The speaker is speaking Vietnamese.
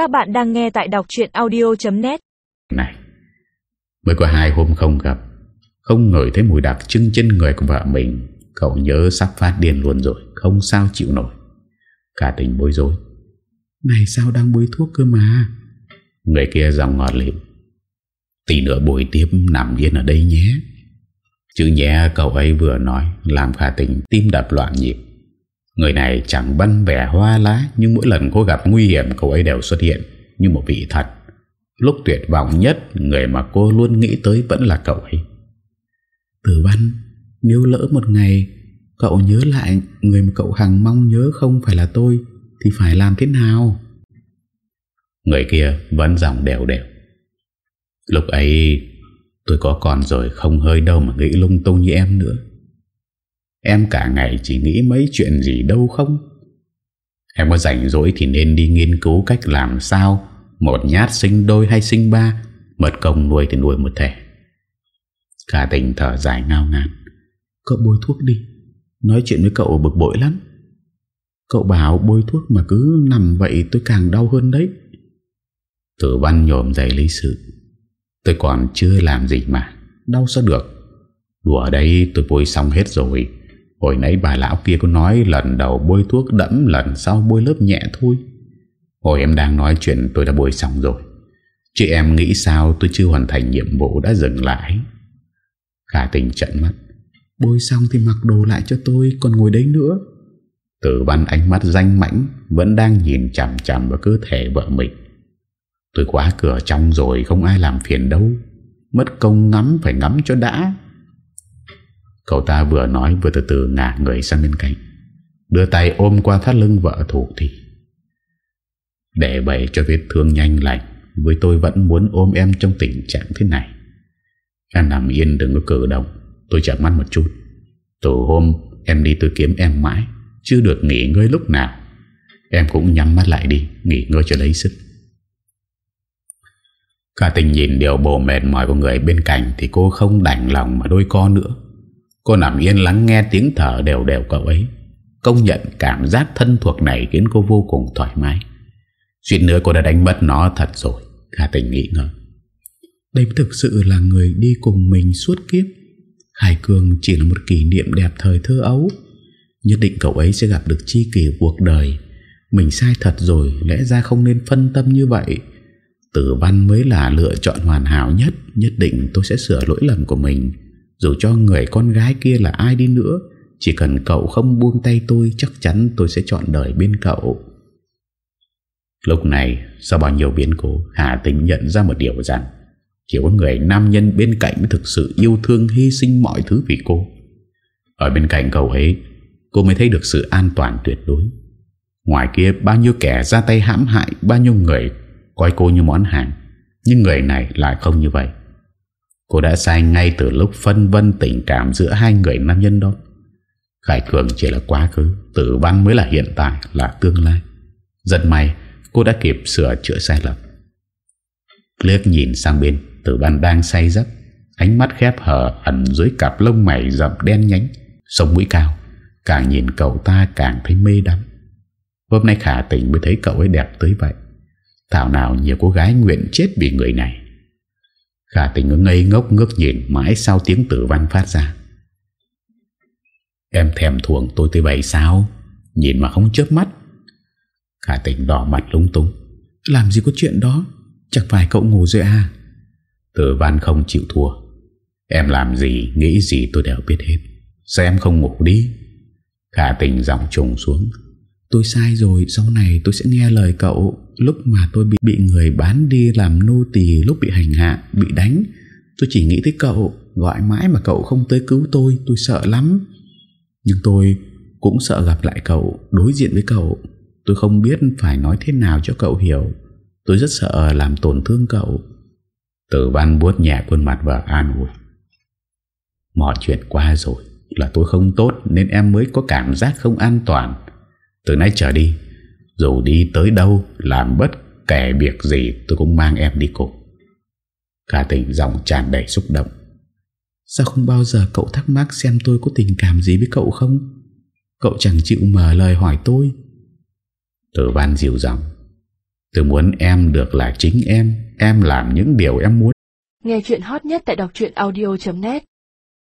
Các bạn đang nghe tại đọc chuyện audio.net Này Mới có hai hôm không gặp Không ngửi thấy mùi đặc trưng trên người của vợ mình. Cậu nhớ sắp phát điên luôn rồi Không sao chịu nổi. Cả tình bối rối. Này sao đang bôi thuốc cơ mà? Người kia giọng ngọt lịm. Tí nữa buổi tiếp nằm yên ở đây nhé. Chữ nhé cậu ấy vừa nói Làm khả tình tim đập loạn nhịp Người này chẳng băn vẻ hoa lá, Nhưng mỗi lần cô gặp nguy hiểm Cậu ấy đều xuất hiện như một vị thật Lúc tuyệt vọng nhất, Người mà cô luôn nghĩ tới vẫn là cậu ấy. Tử văn, Nếu lỡ một ngày Cậu nhớ lại Người mà cậu hằng mong nhớ không phải là tôi, Thì phải làm thế nào? Người kia vẫn giọng đều đều. Lúc ấy, Tôi có con rồi không hơi đâu mà nghĩ lung tung như em nữa. Em cả ngày chỉ nghĩ mấy chuyện gì đâu không? Em có rảnh rỗi thì nên đi nghiên cứu cách làm sao Một nhát sinh đôi hay sinh ba Mật công nuôi thì nuôi một thể Cả tình thở dài ngao ngán Cậu bôi thuốc đi, Nói chuyện với cậu bực bội lắm. Cậu bảo bôi thuốc mà cứ nằm vậy tôi càng đau hơn đấy. Tử văn nhổm dậy lý sự. Tôi còn chưa làm gì mà, Đau sao được? Đùa ở đây tôi bôi xong hết rồi. Hồi nãy bà lão kia có nói Lần đầu bôi thuốc đẫm, Lần sau bôi lớp nhẹ thôi. Hồi em đang nói chuyện, tôi đã bôi xong rồi. Chị em nghĩ sao? Tôi chưa hoàn thành nhiệm vụ đã dừng lại. Khả tình trận mắt. Bôi xong thì mặc đồ lại cho tôi, Còn ngồi đấy nữa. Tử văn ánh mắt danh mãnh, Vẫn đang nhìn chằm chằm vào cơ thể vợ mình. Tôi quá cửa trong rồi, Không ai làm phiền đâu. Mất công ngắm, phải ngắm cho đã. Cậu ta vừa nói vừa từ từ ngả người sang bên cạnh, Đưa tay ôm qua thắt lưng vợ thủ thì Để bày cho vết thương nhanh lành, Với tôi vẫn muốn ôm em trong tình trạng thế này. Em nằm yên đừng có cử động, Tôi chạm mắt một chút. Từ hôm em đi tôi kiếm em mãi, Chưa được nghỉ ngơi lúc nào. Em cũng nhắm mắt lại đi, Nghỉ ngơi cho lấy sức. Cả tình nhìn điều bồ mệt mỏi của người bên cạnh Thì cô không đành lòng mà đôi co nữa. Cô nằm yên lắng nghe tiếng thở đều đều cậu ấy. Công nhận cảm giác thân thuộc này Khiến cô vô cùng thoải mái. Chuyện nữa cô đã đánh mất nó thật rồi Khả tình nghĩ ngờ Đây thực sự là người đi cùng mình suốt kiếp. Hải Cường chỉ là một kỷ niệm đẹp thời thơ ấu. Nhất định cậu ấy sẽ gặp được chi kỷ cuộc đời. Mình sai thật rồi, Lẽ ra không nên phân tâm như vậy. Tử văn mới là lựa chọn hoàn hảo nhất Nhất định tôi sẽ sửa lỗi lầm của mình. Dù cho người con gái kia là ai đi nữa, Chỉ cần cậu không buông tay tôi, Chắc chắn tôi sẽ chọn đời bên cậu. Lúc này, Sau bao nhiêu biến cố, Hà Tĩnh nhận ra một điều rằng, Chỉ có người nam nhân bên cạnh mới thực sự yêu thương, Hy sinh mọi thứ vì cô. Ở bên cạnh cậu ấy, Cô mới thấy được sự an toàn tuyệt đối. Ngoài kia, bao nhiêu kẻ ra tay hãm hại, Bao nhiêu người Coi cô như món hàng, Nhưng người này lại không như vậy. Cô đã sai ngay từ lúc phân vân tình cảm giữa hai người nam nhân đó. Khải Cường chỉ là quá khứ, Tử văn mới là hiện tại, Là tương lai. Rất may, cô đã kịp sửa chữa sai lầm. Liếc nhìn sang bên, Tử văn đang say giấc. Ánh mắt khép hờ ẩn dưới cặp lông mày rậm đen nhánh, Sống mũi cao. Càng nhìn cậu ta càng thấy mê đắm. Hôm nay khả tình mới thấy cậu ấy đẹp tới vậy. Thảo nào nhiều cô gái nguyện chết vì người này. Khả tình ngây ngốc ngước nhìn Mãi sau tiếng tử văn phát ra. Em thèm thuồng tôi tới vậy sao? Nhìn mà không chớp mắt. Khả tình đỏ mặt lung tung Làm gì có chuyện đó? Chẳng phải cậu ngủ rồi à? Tử văn không chịu thua. Em làm gì, nghĩ gì tôi đều biết hết. Sao em không ngủ đi? Khả tình giọng trùng xuống. Tôi sai rồi, Sau này tôi sẽ nghe lời cậu. Lúc mà tôi bị bị người bán đi làm nô tỳ Lúc bị hành hạ, bị đánh Tôi chỉ nghĩ tới cậu Gọi mãi mà cậu không tới cứu tôi Tôi sợ lắm. Nhưng tôi cũng sợ gặp lại cậu Đối diện với cậu. Tôi không biết phải nói thế nào cho cậu hiểu. Tôi rất sợ làm tổn thương cậu. Tử văn buốt nhẹ khuôn mặt và an ủi. Mọi chuyện qua rồi Là tôi không tốt Nên em mới có cảm giác không an toàn. Từ nay trở đi dù đi tới đâu, Làm bất kể việc gì, Tôi cũng mang em đi cùng. Cả tỉnh giọng tràn đầy xúc động. Sao không bao giờ cậu thắc mắc Xem tôi có tình cảm gì với cậu không? Cậu chẳng chịu mở lời hỏi tôi. Tử văn dịu giọng, Tôi muốn em được là chính em Em làm những điều em muốn. Nghe chuyện hot nhất tại đọc audio.net